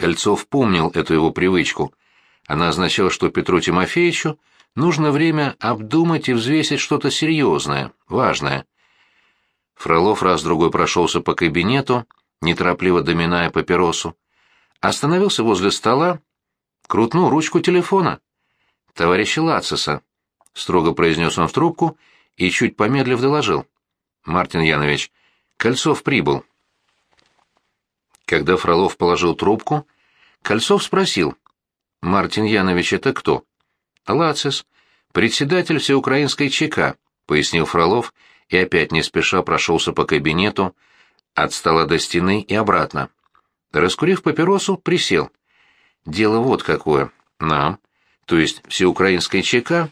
Кольцов помнил эту его привычку. Она означала, что Петру Тимофеевичу нужно время обдумать и взвесить что-то серьезное, важное. Фролов раз-другой прошелся по кабинету, неторопливо доминая папиросу. Остановился возле стола, крутнул ручку телефона. «Товарища Лациса», — строго произнес он в трубку и, чуть помедлив, доложил. «Мартин Янович, Кольцов прибыл». Когда Фролов положил трубку, Кольцов спросил. «Мартин Янович, это кто?» «Лацис, председатель всеукраинской ЧК», — пояснил Фролов и опять не спеша прошелся по кабинету, от стола до стены и обратно. Раскурив папиросу, присел. «Дело вот какое. Нам, то есть всеукраинской ЧК,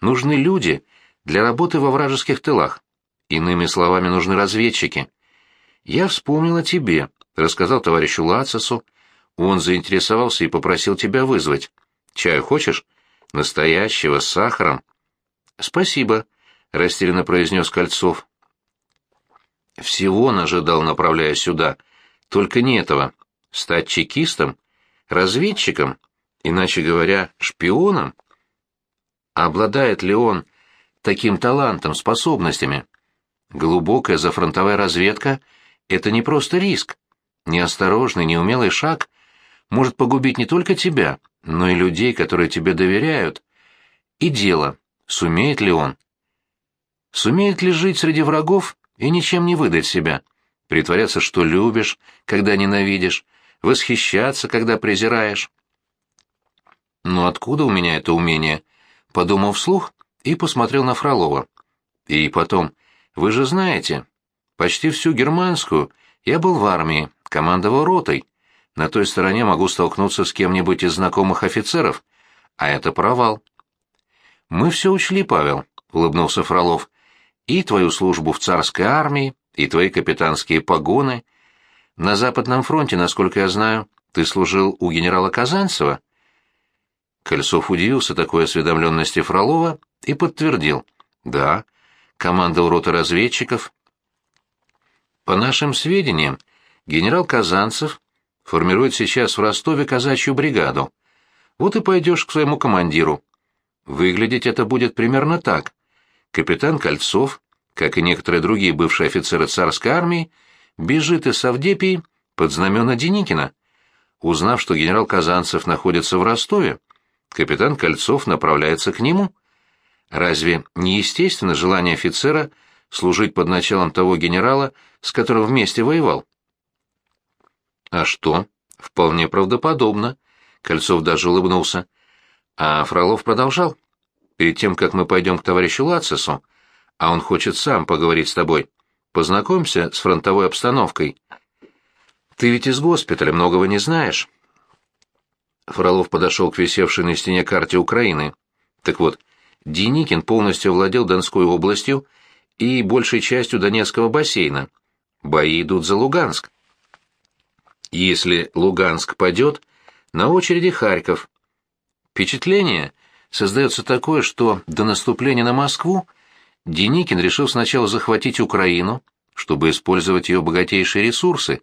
нужны люди для работы во вражеских тылах. Иными словами, нужны разведчики. Я вспомнил о тебе, рассказал товарищу Лацису. Он заинтересовался и попросил тебя вызвать. Чаю хочешь? Настоящего, с сахаром. Спасибо, растерянно произнес Кольцов. Всего он ожидал, направляясь сюда. Только не этого. Стать чекистом? Разведчиком? Иначе говоря, шпионом? Обладает ли он таким талантом, способностями? Глубокая зафронтовая разведка — это не просто риск. Неосторожный, неумелый шаг может погубить не только тебя, но и людей, которые тебе доверяют. И дело, сумеет ли он? Сумеет ли жить среди врагов и ничем не выдать себя? Притворяться, что любишь, когда ненавидишь, восхищаться, когда презираешь? «Ну откуда у меня это умение?» — подумал вслух и посмотрел на Фролова. «И потом, вы же знаете, почти всю германскую я был в армии, командовал ротой. На той стороне могу столкнуться с кем-нибудь из знакомых офицеров, а это провал». «Мы все учли, Павел», — улыбнулся Фролов. «И твою службу в царской армии, и твои капитанские погоны. На Западном фронте, насколько я знаю, ты служил у генерала Казанцева». Кольцов удивился такой осведомленности Фролова и подтвердил. «Да, командовал рота разведчиков». По нашим сведениям, генерал Казанцев формирует сейчас в Ростове казачью бригаду. Вот и пойдешь к своему командиру. Выглядеть это будет примерно так. Капитан Кольцов, как и некоторые другие бывшие офицеры царской армии, бежит из Савдепии под знамена Деникина. Узнав, что генерал Казанцев находится в Ростове, капитан Кольцов направляется к нему. Разве не естественно желание офицера служить под началом того генерала, с которым вместе воевал? А что? Вполне правдоподобно. Кольцов даже улыбнулся. А Фролов продолжал. Перед тем, как мы пойдем к товарищу Лацису, а он хочет сам поговорить с тобой, познакомься с фронтовой обстановкой. Ты ведь из госпиталя многого не знаешь. Фролов подошел к висевшей на стене карте Украины. Так вот, Деникин полностью владел Донской областью и большей частью Донецкого бассейна. Бои идут за Луганск. Если Луганск падет, на очереди Харьков. Впечатление создается такое, что до наступления на Москву Деникин решил сначала захватить Украину, чтобы использовать ее богатейшие ресурсы.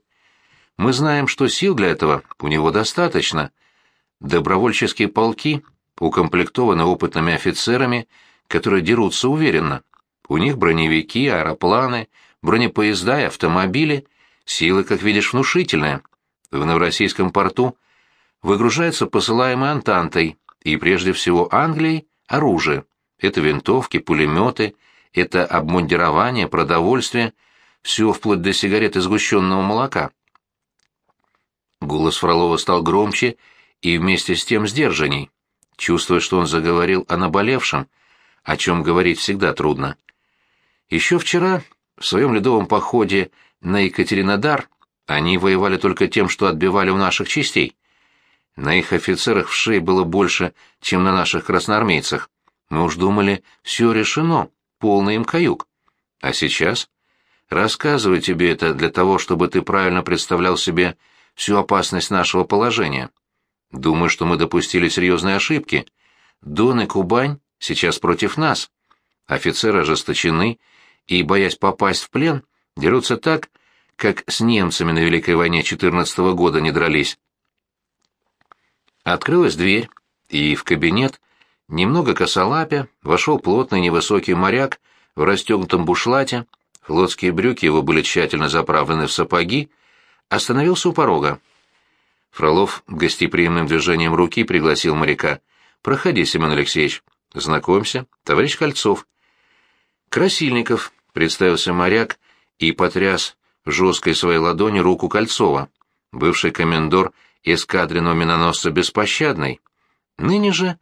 Мы знаем, что сил для этого у него достаточно, Добровольческие полки укомплектованы опытными офицерами, которые дерутся уверенно. У них броневики, аэропланы, бронепоезда и автомобили. Силы, как видишь, внушительные. В Новороссийском порту выгружается посылаемое Антантой и, прежде всего, Англией, оружие. Это винтовки, пулеметы, это обмундирование, продовольствие, все вплоть до сигарет и сгущенного молока. Голос Фролова стал громче и вместе с тем сдержанней, чувствуя, что он заговорил о наболевшем, о чем говорить всегда трудно. Еще вчера, в своем ледовом походе на Екатеринодар, они воевали только тем, что отбивали у наших частей. На их офицерах в шее было больше, чем на наших красноармейцах. Мы уж думали, все решено, полный им каюк. А сейчас? Рассказываю тебе это для того, чтобы ты правильно представлял себе всю опасность нашего положения. Думаю, что мы допустили серьезные ошибки. Дон и Кубань сейчас против нас. Офицеры ожесточены и, боясь попасть в плен, дерутся так, как с немцами на Великой войне 14 -го года не дрались. Открылась дверь, и в кабинет, немного косолапя, вошел плотный невысокий моряк в расстегнутом бушлате, флотские брюки его были тщательно заправлены в сапоги, остановился у порога. Фролов гостеприимным движением руки пригласил моряка. «Проходи, Семен Алексеевич. Знакомься, товарищ Кольцов». «Красильников», — представился моряк и потряс жесткой своей ладони руку Кольцова, бывший комендор эскадренного миноносца «Беспощадный». Ныне же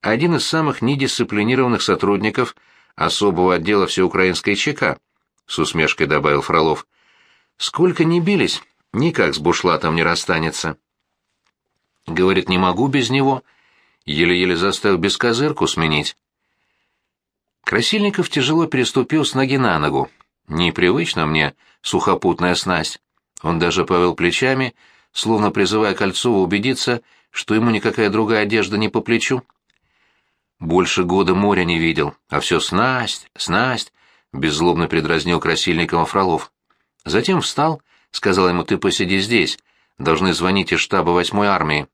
один из самых недисциплинированных сотрудников особого отдела всеукраинской ЧК, с усмешкой добавил Фролов. Сколько ни бились, никак с бушлатом не расстанется. Говорит, не могу без него. Еле-еле заставил бескозырку сменить. Красильников тяжело переступил с ноги на ногу. Непривычно мне сухопутная снасть. Он даже повел плечами, словно призывая Кольцова убедиться, что ему никакая другая одежда не по плечу. Больше года моря не видел, а все снасть, снасть, беззлобно предразнил Красильникова Фролов. Затем встал, сказал ему, ты посиди здесь, должны звонить из штаба восьмой армии.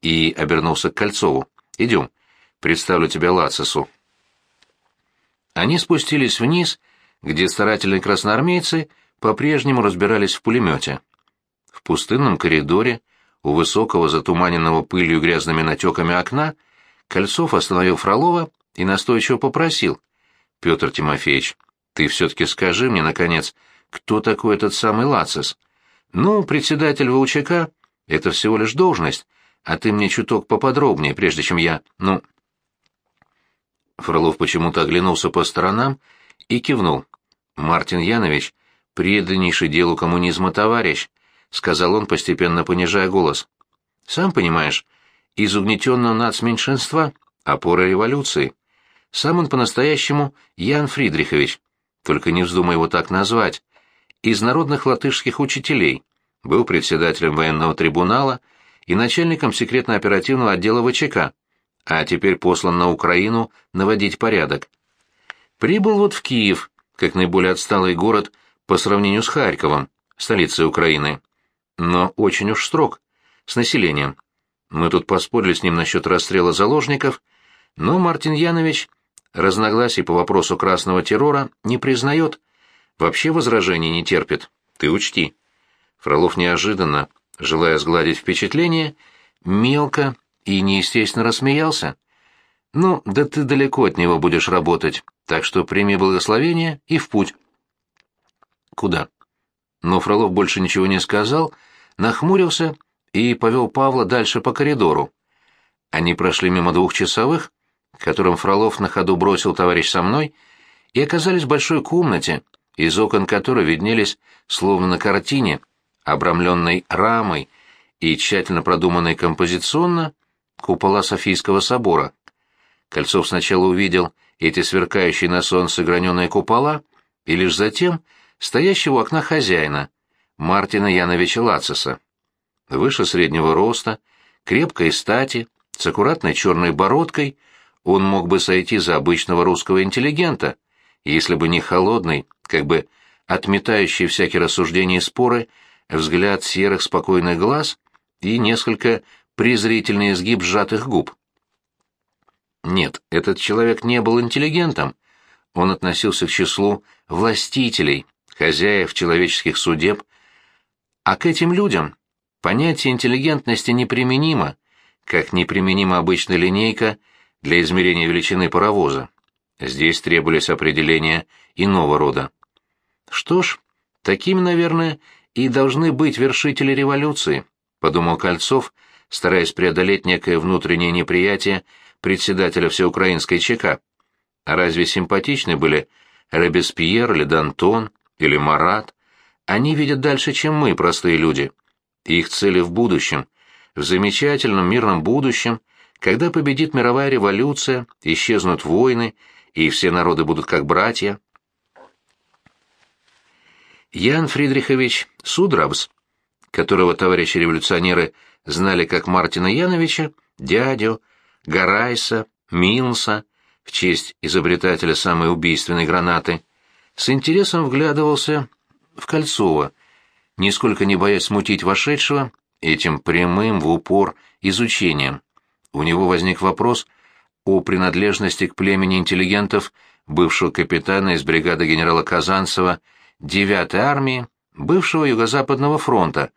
И обернулся к Кольцову. Идем, представлю тебя Лацису. Они спустились вниз, где старательные красноармейцы по-прежнему разбирались в пулемете. В пустынном коридоре, у высокого затуманенного пылью грязными натеками окна, Кольцов остановил Фролова и настойчиво попросил. «Петр Тимофеевич, ты все-таки скажи мне, наконец, кто такой этот самый Лацис? Ну, председатель ВУЧК — это всего лишь должность, а ты мне чуток поподробнее, прежде чем я, ну...» Фролов почему-то оглянулся по сторонам и кивнул. «Мартин Янович, преданнейший делу коммунизма товарищ, — сказал он, постепенно понижая голос. «Сам понимаешь, из угнетенного нацменьшинства — опора революции. Сам он по-настоящему Ян Фридрихович, только не вздумай его так назвать, из народных латышских учителей, был председателем военного трибунала и начальником секретно-оперативного отдела ВЧК, а теперь послан на Украину наводить порядок. Прибыл вот в Киев, как наиболее отсталый город по сравнению с Харьковом, столицей Украины но очень уж строг, с населением. Мы тут поспорили с ним насчет расстрела заложников, но Мартин Янович разногласий по вопросу красного террора не признает, вообще возражений не терпит, ты учти. Фролов неожиданно, желая сгладить впечатление, мелко и неестественно рассмеялся. «Ну, да ты далеко от него будешь работать, так что прими благословение и в путь». «Куда?» Но Фролов больше ничего не сказал, нахмурился и повел Павла дальше по коридору. Они прошли мимо двух часовых, которым Фролов на ходу бросил товарищ со мной, и оказались в большой комнате, из окон которой виднелись, словно на картине, обрамленной рамой и тщательно продуманной композиционно, купола Софийского собора. Кольцов сначала увидел эти сверкающие на солнце граненые купола, и лишь затем стоящего у окна хозяина, Мартина Яновича Лациса. Выше среднего роста, крепкой стати, с аккуратной черной бородкой, он мог бы сойти за обычного русского интеллигента, если бы не холодный, как бы отметающий всякие рассуждения и споры, взгляд серых спокойных глаз и несколько презрительный изгиб сжатых губ. Нет, этот человек не был интеллигентом. Он относился к числу властителей, хозяев человеческих судеб, а к этим людям понятие интеллигентности неприменимо, как неприменима обычная линейка для измерения величины паровоза. Здесь требовались определения иного рода. Что ж, такими, наверное, и должны быть вершители революции, подумал Кольцов, стараясь преодолеть некое внутреннее неприятие председателя всеукраинской ЧК. А разве симпатичны были Робеспьер или Д'Антон, или Марат, они видят дальше, чем мы, простые люди. Их цели в будущем, в замечательном мирном будущем, когда победит мировая революция, исчезнут войны, и все народы будут как братья. Ян Фридрихович Судрабс, которого товарищи революционеры знали как Мартина Яновича, дядю, Гарайса, Милнса, в честь изобретателя самой убийственной гранаты, с интересом вглядывался в Кольцова, нисколько не боясь смутить вошедшего этим прямым в упор изучением. у него возник вопрос о принадлежности к племени интеллигентов бывшего капитана из бригады генерала Казанцева 9-й армии, бывшего Юго-Западного фронта,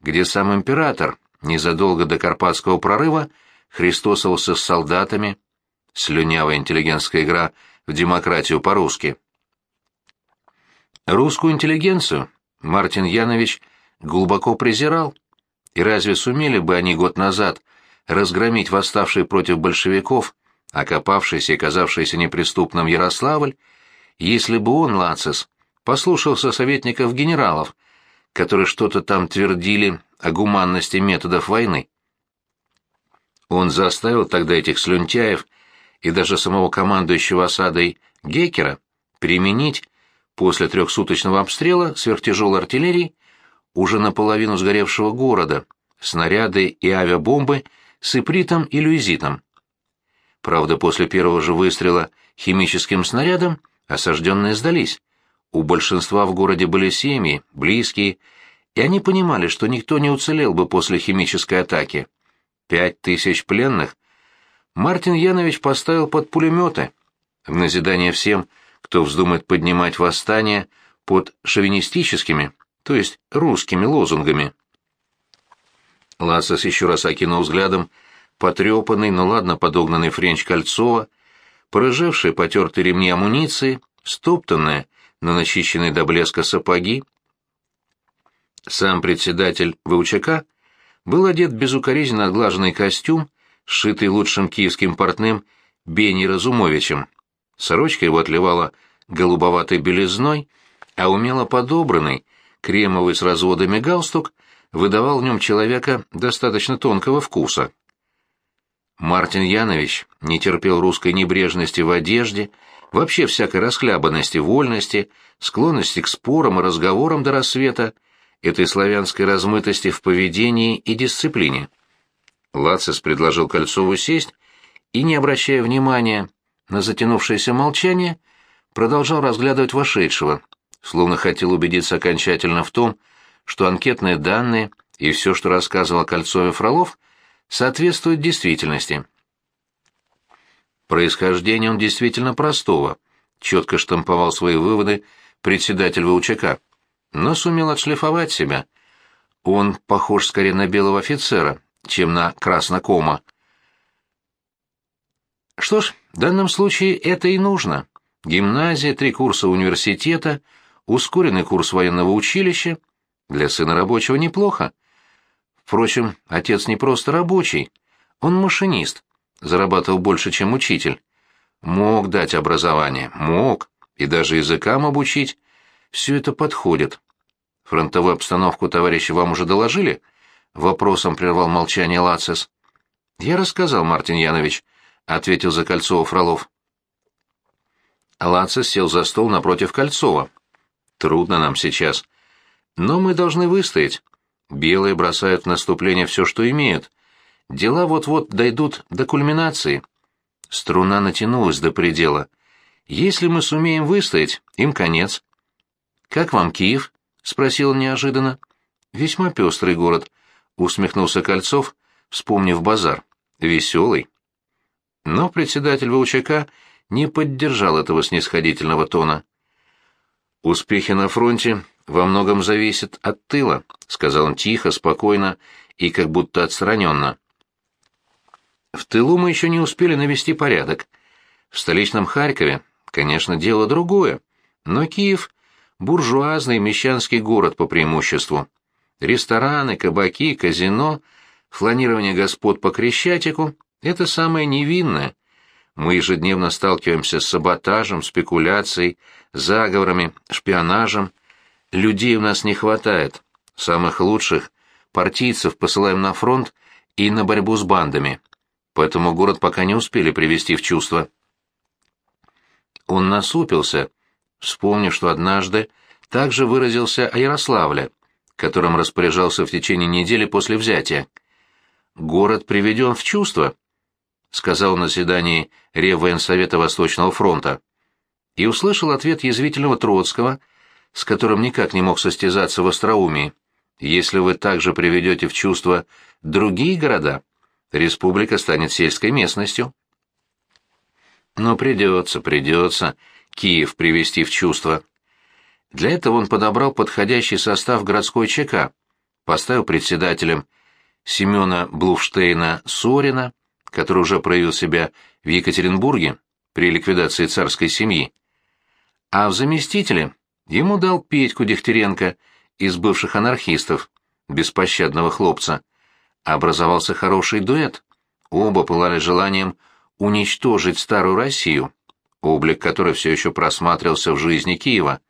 где сам император незадолго до Карпатского прорыва христосовался с солдатами, слюнявая интеллигентская игра в демократию по-русски. Русскую интеллигенцию Мартин Янович глубоко презирал, и разве сумели бы они год назад разгромить восставший против большевиков, окопавшийся и казавшийся неприступным Ярославль, если бы он, Лацис, послушался советников-генералов, которые что-то там твердили о гуманности методов войны. Он заставил тогда этих слюнтяев и даже самого командующего осадой Геккера применить после трехсуточного обстрела сверхтяжелой артиллерии уже наполовину сгоревшего города снаряды и авиабомбы с ипритом и люизитом. Правда, после первого же выстрела химическим снарядом осажденные сдались. У большинства в городе были семьи, близкие, и они понимали, что никто не уцелел бы после химической атаки. Пять тысяч пленных Мартин Янович поставил под пулеметы, в назидание всем, кто вздумает поднимать восстание под шовинистическими, то есть русскими лозунгами. Лацис еще раз окинул взглядом потрепанный, но ладно подогнанный френч Кольцова, порыжевшие потертые ремни амуниции, стоптанные, но начищенные до блеска сапоги. Сам председатель ВУЧК был одет в безукоризненно отглаженный костюм, сшитый лучшим киевским портным Бени Разумовичем. Сорочка его отливала голубоватой белизной, а умело подобранный, кремовый с разводами галстук выдавал в нем человека достаточно тонкого вкуса. Мартин Янович не терпел русской небрежности в одежде, вообще всякой расхлябанности, вольности, склонности к спорам и разговорам до рассвета, этой славянской размытости в поведении и дисциплине. Лацис предложил Кольцову сесть и, не обращая внимания на затянувшееся молчание, продолжал разглядывать вошедшего, словно хотел убедиться окончательно в том, что анкетные данные и все, что рассказывал Кольцове Фролов, соответствуют действительности. Происхождение он действительно простого, четко штамповал свои выводы председатель ВУЧК но сумел отшлифовать себя. Он похож скорее на белого офицера, чем на краснокома. Что ж, в данном случае это и нужно. Гимназия, три курса университета, ускоренный курс военного училища. Для сына рабочего неплохо. Впрочем, отец не просто рабочий, он машинист, зарабатывал больше, чем учитель. Мог дать образование, мог, и даже языкам обучить. Все это подходит. Фронтовую обстановку товарищи вам уже доложили? Вопросом прервал молчание Лацис. Я рассказал, Мартин Янович, ответил за Кольцова Фролов. Лацис сел за стол напротив Кольцова. Трудно нам сейчас. Но мы должны выстоять. Белые бросают в наступление все, что имеют. Дела вот-вот дойдут до кульминации. Струна натянулась до предела. Если мы сумеем выстоять, им конец. «Как вам Киев?» — спросил неожиданно. «Весьма пестрый город», — усмехнулся Кольцов, вспомнив базар. «Веселый». Но председатель ВУЧК не поддержал этого снисходительного тона. «Успехи на фронте во многом зависят от тыла», — сказал он тихо, спокойно и как будто отстраненно. «В тылу мы еще не успели навести порядок. В столичном Харькове, конечно, дело другое, но Киев — буржуазный мещанский город по преимуществу. Рестораны, кабаки, казино, фланирование господ по Крещатику — это самое невинное. Мы ежедневно сталкиваемся с саботажем, спекуляцией, заговорами, шпионажем — Людей у нас не хватает. Самых лучших партийцев посылаем на фронт и на борьбу с бандами. Поэтому город пока не успели привести в чувство. Он насупился, вспомнив, что однажды также выразился о Ярославле, которым распоряжался в течение недели после взятия. «Город приведен в чувство», — сказал на заседании Реввоенсовета Восточного фронта, и услышал ответ язвительного Троцкого — с которым никак не мог состязаться в остроумии. Если вы также приведете в чувство другие города, республика станет сельской местностью. Но придется, придется Киев привести в чувство. Для этого он подобрал подходящий состав городской ЧК, поставил председателем Семена Блуфштейна Сорина, который уже проявил себя в Екатеринбурге при ликвидации царской семьи, а в заместителе ему дал Петьку Дегтяренко из бывших анархистов, беспощадного хлопца. Образовался хороший дуэт. Оба пылали желанием уничтожить старую Россию, облик которой все еще просматривался в жизни Киева.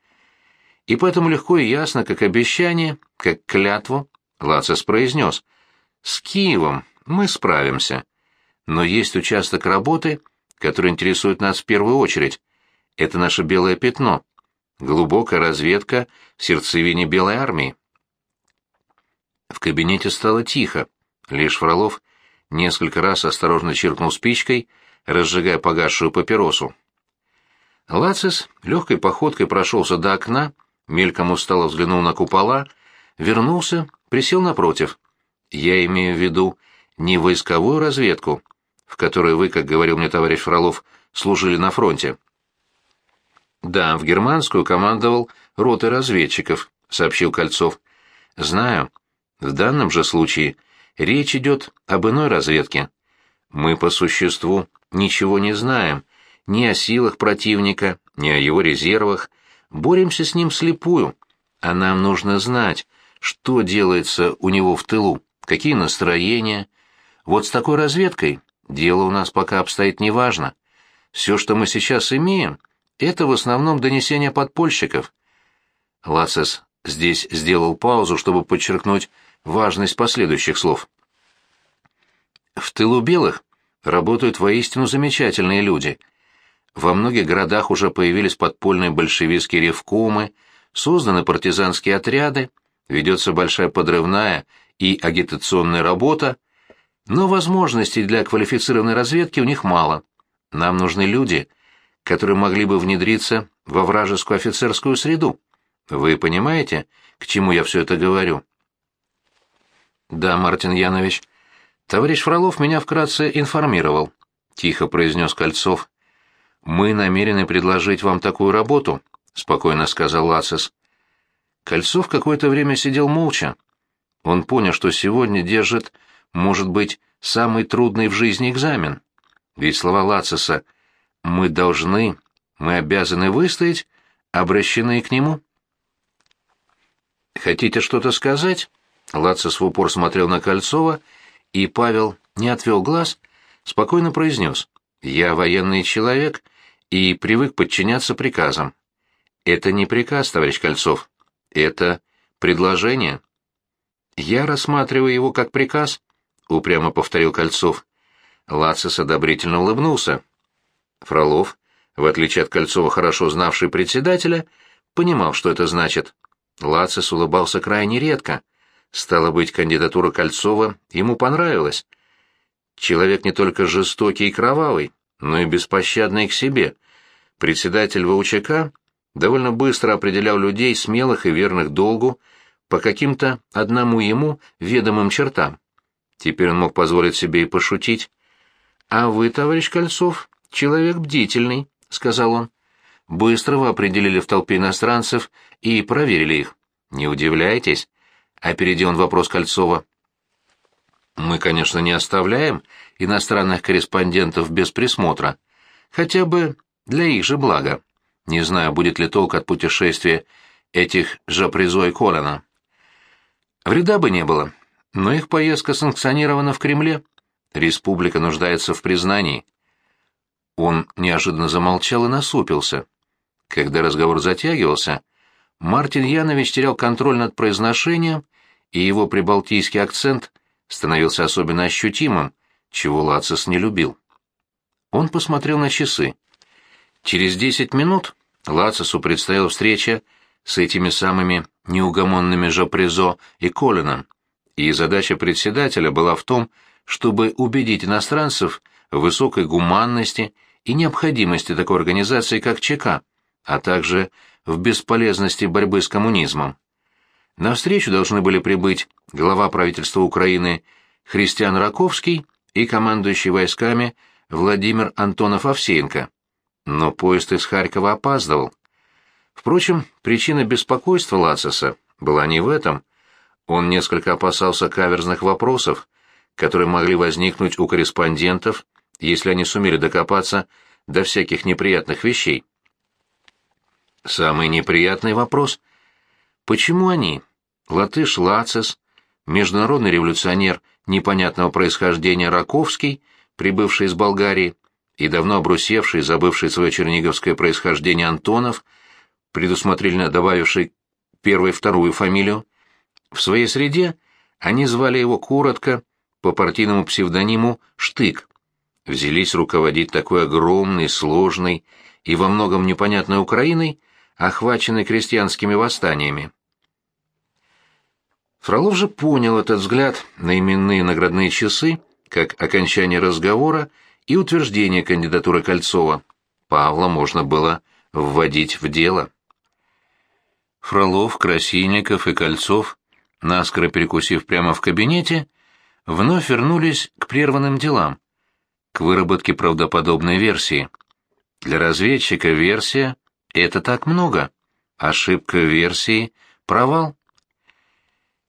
И поэтому легко и ясно, как обещание, как клятву, Лацис произнес, «С Киевом мы справимся. Но есть участок работы, который интересует нас в первую очередь. Это наше белое пятно, глубокая разведка в сердцевине Белой армии». В кабинете стало тихо, лишь Фролов несколько раз осторожно чиркнул спичкой, разжигая погасшую папиросу. Лацис легкой походкой прошелся до окна, мельком устало взглянул на купола, вернулся, присел напротив. Я имею в виду не войсковую разведку, в которой вы, как говорил мне товарищ Фролов, служили на фронте. Да, в германскую командовал ротой разведчиков, сообщил Кольцов. Знаю. В данном же случае речь идет об иной разведке. Мы по существу ничего не знаем, ни о силах противника, ни о его резервах, боремся с ним слепую, а нам нужно знать, что делается у него в тылу, какие настроения. Вот с такой разведкой дело у нас пока обстоит неважно. Все, что мы сейчас имеем, это в основном донесения подпольщиков. Лацис здесь сделал паузу, чтобы подчеркнуть важность последующих слов. В тылу белых работают воистину замечательные люди — во многих городах уже появились подпольные большевистские ревкомы, созданы партизанские отряды, ведется большая подрывная и агитационная работа, но возможностей для квалифицированной разведки у них мало. Нам нужны люди, которые могли бы внедриться во вражескую офицерскую среду. Вы понимаете, к чему я все это говорю? Да, Мартин Янович. Товарищ Фролов меня вкратце информировал, тихо произнес Кольцов. «Мы намерены предложить вам такую работу», — спокойно сказал Лацис. Кольцов какое-то время сидел молча. Он понял, что сегодня держит, может быть, самый трудный в жизни экзамен. Ведь слова Лациса «мы должны», «мы обязаны выстоять» обращены к нему. «Хотите что-то сказать?» Лацис в упор смотрел на Кольцова, и Павел не отвел глаз, спокойно произнес. «Я военный человек и привык подчиняться приказам. Это не приказ, товарищ Кольцов. Это предложение. Я рассматриваю его как приказ, упрямо повторил Кольцов. Лацис одобрительно улыбнулся. Фролов, в отличие от Кольцова, хорошо знавший председателя, понимал, что это значит. Лацис улыбался крайне редко. Стало быть, кандидатура Кольцова ему понравилась. Человек не только жестокий и кровавый, но и беспощадный к себе. Председатель ВУЧК довольно быстро определял людей смелых и верных долгу по каким-то одному ему ведомым чертам. Теперь он мог позволить себе и пошутить. «А вы, товарищ Кольцов, человек бдительный», — сказал он. «Быстро вы определили в толпе иностранцев и проверили их. Не удивляйтесь?» — опередил он вопрос Кольцова. «Мы, конечно, не оставляем иностранных корреспондентов без присмотра, хотя бы для их же блага. Не знаю, будет ли толк от путешествия этих Жапризо и Колина. Вреда бы не было, но их поездка санкционирована в Кремле. Республика нуждается в признании. Он неожиданно замолчал и насупился. Когда разговор затягивался, Мартин Янович терял контроль над произношением, и его прибалтийский акцент становился особенно ощутимым, чего Лацис не любил. Он посмотрел на часы. Через десять минут Лацису предстояла встреча с этими самыми неугомонными Жапризо и Колином, и задача председателя была в том, чтобы убедить иностранцев в высокой гуманности и необходимости такой организации, как ЧК, а также в бесполезности борьбы с коммунизмом. На встречу должны были прибыть глава правительства Украины Христиан Раковский и командующий войсками Владимир Антонов-Овсеенко. Но поезд из Харькова опаздывал. Впрочем, причина беспокойства Лациса была не в этом. Он несколько опасался каверзных вопросов, которые могли возникнуть у корреспондентов, если они сумели докопаться до всяких неприятных вещей. Самый неприятный вопрос — почему они, латыш Лацис, международный революционер непонятного происхождения Раковский, прибывший из Болгарии, и давно обрусевший, забывший свое черниговское происхождение Антонов, предусмотрительно добавивший первую и вторую фамилию, в своей среде они звали его коротко по партийному псевдониму «Штык», взялись руководить такой огромной, сложной и во многом непонятной Украиной, охваченной крестьянскими восстаниями. Фролов же понял этот взгляд на именные наградные часы как окончание разговора и утверждение кандидатуры Кольцова. Павла можно было вводить в дело. Фролов, Красильников и Кольцов, наскоро перекусив прямо в кабинете, вновь вернулись к прерванным делам, к выработке правдоподобной версии. Для разведчика версия — это так много. Ошибка версии — провал.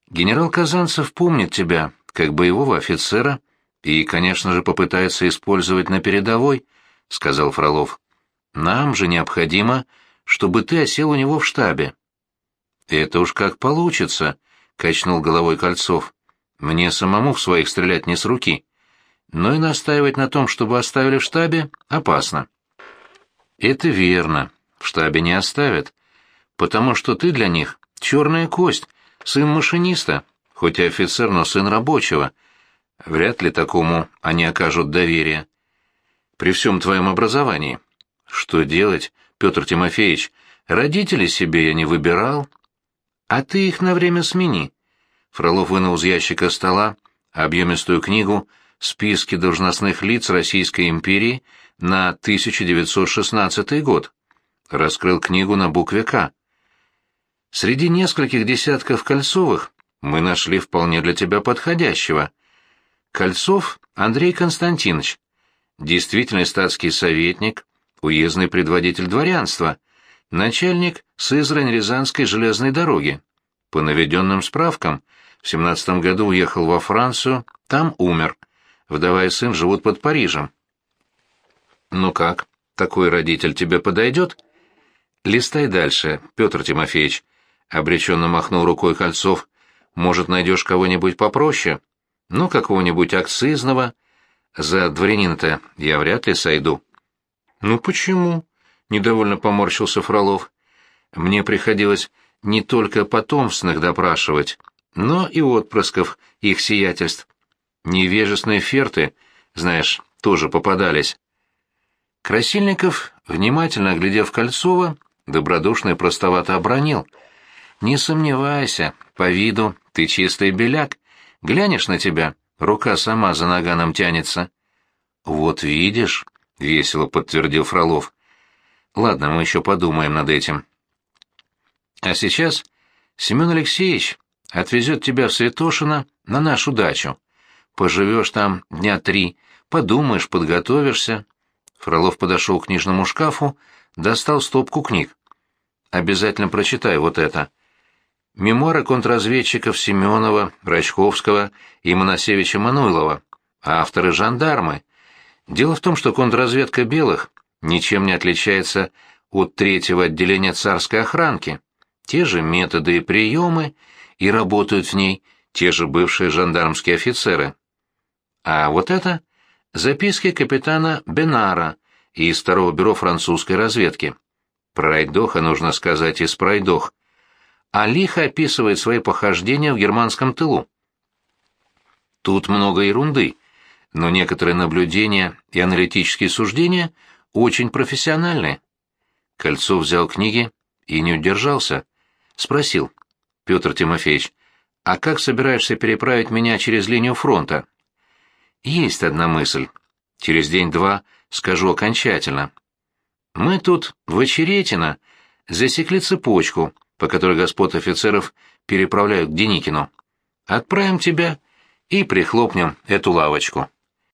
Генерал Казанцев помнит тебя, как боевого офицера, и, конечно же, попытается использовать на передовой, — сказал Фролов. Нам же необходимо, чтобы ты осел у него в штабе. Это уж как получится, — качнул головой Кольцов. Мне самому в своих стрелять не с руки но и настаивать на том, чтобы оставили в штабе, опасно. Это верно, в штабе не оставят, потому что ты для них черная кость, сын машиниста, хоть и офицер, но сын рабочего. Вряд ли такому они окажут доверие. При всем твоем образовании. Что делать, Петр Тимофеевич? Родителей себе я не выбирал. А ты их на время смени. Фролов вынул из ящика стола объемистую книгу списки должностных лиц Российской империи на 1916 год. Раскрыл книгу на букве «К». Среди нескольких десятков Кольцовых мы нашли вполне для тебя подходящего. Кольцов Андрей Константинович, действительный статский советник, уездный предводитель дворянства, начальник Сызрань-Рязанской железной дороги. По наведенным справкам, в 17 году уехал во Францию, там умер – вдова и сын живут под Парижем. Ну как, такой родитель тебе подойдет? Листай дальше, Петр Тимофеевич, — обреченно махнул рукой Кольцов. Может, найдешь кого-нибудь попроще? Ну, какого-нибудь акцизного. За дворянина-то я вряд ли сойду. Ну почему? — недовольно поморщился Фролов. Мне приходилось не только потомственных допрашивать, но и отпрысков их сиятельств. Невежественные ферты, знаешь, тоже попадались. Красильников, внимательно оглядев Кольцова, добродушно и простовато обронил. «Не сомневайся, по виду ты чистый беляк. Глянешь на тебя, рука сама за наганом тянется». «Вот видишь», — весело подтвердил Фролов. «Ладно, мы еще подумаем над этим». «А сейчас Семен Алексеевич отвезет тебя в Святошино на нашу дачу. Поживешь там дня три, подумаешь, подготовишься. Фролов подошел к книжному шкафу, достал стопку книг. Обязательно прочитай вот это. Мемуары контрразведчиков Семенова, Рачковского и Моносевича Мануйлова. Авторы жандармы. Дело в том, что контрразведка белых ничем не отличается от третьего отделения царской охранки. Те же методы и приемы, и работают в ней те же бывшие жандармские офицеры. А вот это записки капитана Бенара из второго бюро французской разведки. Про Райдоха нужно сказать из Пройдох. А лихо описывает свои похождения в германском тылу. Тут много ерунды, но некоторые наблюдения и аналитические суждения очень профессиональны. Кольцов взял книги и не удержался. Спросил. «Петр Тимофеевич, а как собираешься переправить меня через линию фронта?» Есть одна мысль. Через день-два скажу окончательно. Мы тут, в Очеретино, засекли цепочку, по которой господ офицеров переправляют к Деникину. Отправим тебя и прихлопнем эту лавочку.